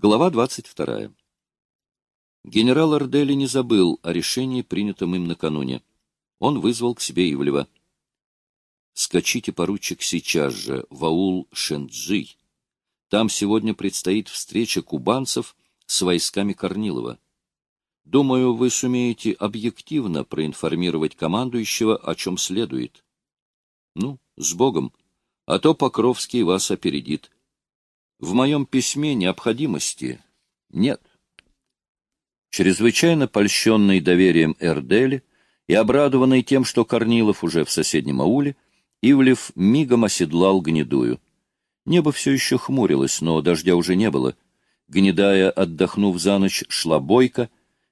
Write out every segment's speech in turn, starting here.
Глава 22. Генерал Ордели не забыл о решении, принятом им накануне. Он вызвал к себе Ивлева. «Скачите, поручик, сейчас же в аул Шенджи. Там сегодня предстоит встреча кубанцев с войсками Корнилова. Думаю, вы сумеете объективно проинформировать командующего, о чем следует. Ну, с Богом, а то Покровский вас опередит». В моем письме необходимости нет. Чрезвычайно польщенный доверием Эрдели и обрадованный тем, что Корнилов уже в соседнем ауле, Ивлев мигом оседлал гнедую. Небо все еще хмурилось, но дождя уже не было. Гнедая, отдохнув за ночь, шла бойко,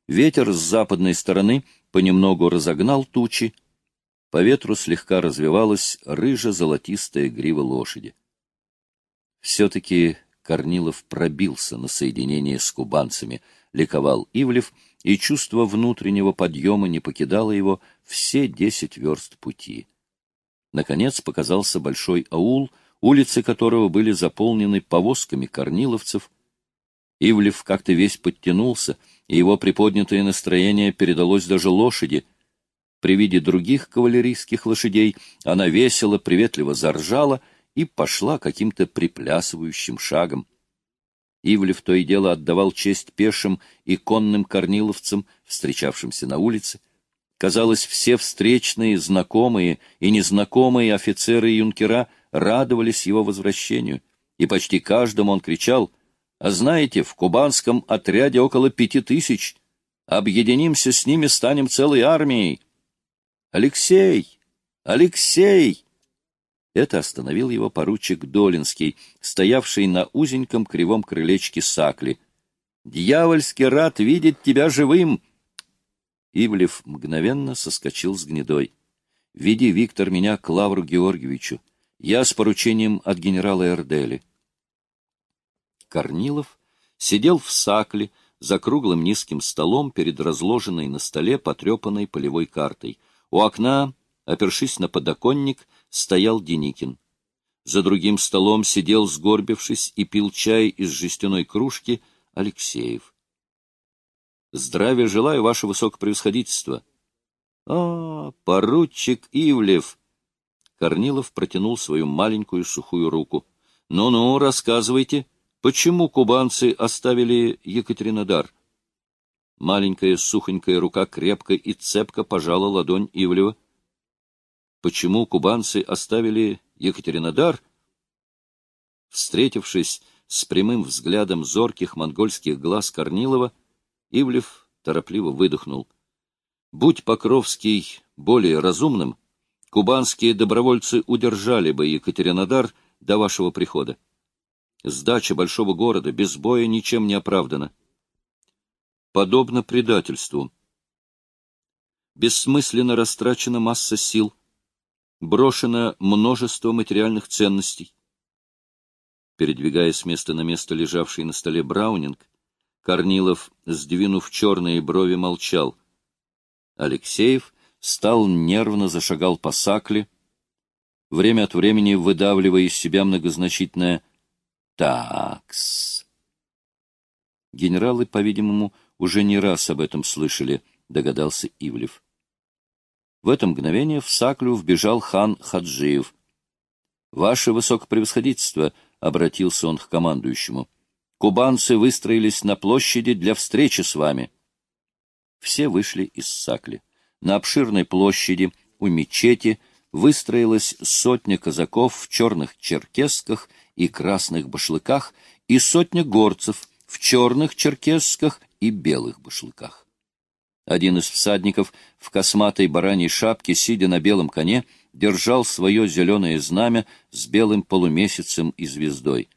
ветер с западной стороны понемногу разогнал тучи, по ветру слегка развивалась рыжо-золотистая грива лошади. Все-таки Корнилов пробился на соединение с кубанцами, ликовал Ивлев, и чувство внутреннего подъема не покидало его все десять верст пути. Наконец показался большой аул, улицы которого были заполнены повозками корниловцев. Ивлев как-то весь подтянулся, и его приподнятое настроение передалось даже лошади. При виде других кавалерийских лошадей она весело, приветливо заржала — и пошла каким-то приплясывающим шагом. Ивлев то и дело отдавал честь пешим и конным корниловцам, встречавшимся на улице. Казалось, все встречные, знакомые и незнакомые офицеры юнкера радовались его возвращению, и почти каждому он кричал «А знаете, в кубанском отряде около пяти тысяч. Объединимся с ними, станем целой армией». «Алексей! Алексей!» Это остановил его поручик Долинский, стоявший на узеньком кривом крылечке сакли. «Дьявольски рад видеть тебя живым!» Ивлев мгновенно соскочил с гнедой. «Веди, Виктор, меня к Лавру Георгиевичу. Я с поручением от генерала Эрдели». Корнилов сидел в сакле за круглым низким столом перед разложенной на столе потрепанной полевой картой. У окна, опершись на подоконник, стоял Деникин. За другим столом сидел, сгорбившись, и пил чай из жестяной кружки Алексеев. — Здравия желаю, ваше высокопревосходительство. — А, поручик Ивлев! Корнилов протянул свою маленькую сухую руку. «Ну — Ну-ну, рассказывайте, почему кубанцы оставили Екатеринодар? Маленькая сухонькая рука крепко и цепко пожала ладонь Ивлева почему кубанцы оставили Екатеринодар? Встретившись с прямым взглядом зорких монгольских глаз Корнилова, Ивлев торопливо выдохнул. Будь Покровский более разумным, кубанские добровольцы удержали бы Екатеринодар до вашего прихода. Сдача большого города без боя ничем не оправдана. Подобно предательству. Бессмысленно растрачена масса сил — брошено множество материальных ценностей. Передвигая с места на место лежавший на столе Браунинг, Корнилов, сдвинув черные брови, молчал. Алексеев стал нервно зашагал по сакле, время от времени выдавливая из себя многозначительное «такс». Генералы, по-видимому, уже не раз об этом слышали, догадался Ивлев. В это мгновение в Саклю вбежал хан Хаджиев. «Ваше высокопревосходительство», — обратился он к командующему, — «кубанцы выстроились на площади для встречи с вами». Все вышли из Сакли. На обширной площади у мечети выстроилась сотня казаков в черных черкесках и красных башлыках и сотня горцев в черных черкесках и белых башлыках. Один из всадников в косматой бараньей шапке, сидя на белом коне, держал свое зеленое знамя с белым полумесяцем и звездой.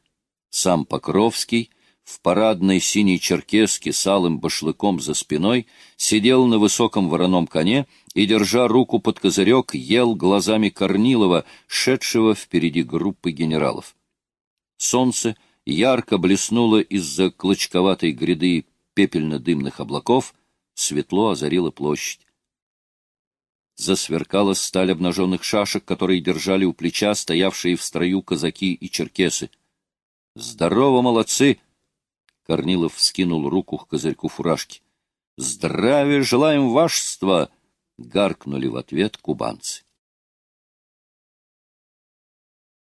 Сам Покровский в парадной синей черкеске с алым башлыком за спиной сидел на высоком вороном коне и, держа руку под козырек, ел глазами Корнилова, шедшего впереди группы генералов. Солнце ярко блеснуло из-за клочковатой гряды пепельно-дымных облаков — светло озарила площадь. Засверкала сталь обнаженных шашек, которые держали у плеча стоявшие в строю казаки и черкесы. «Здорово, молодцы!» Корнилов вскинул руку к козырьку фуражки. «Здравия желаем, вашество!» — гаркнули в ответ кубанцы.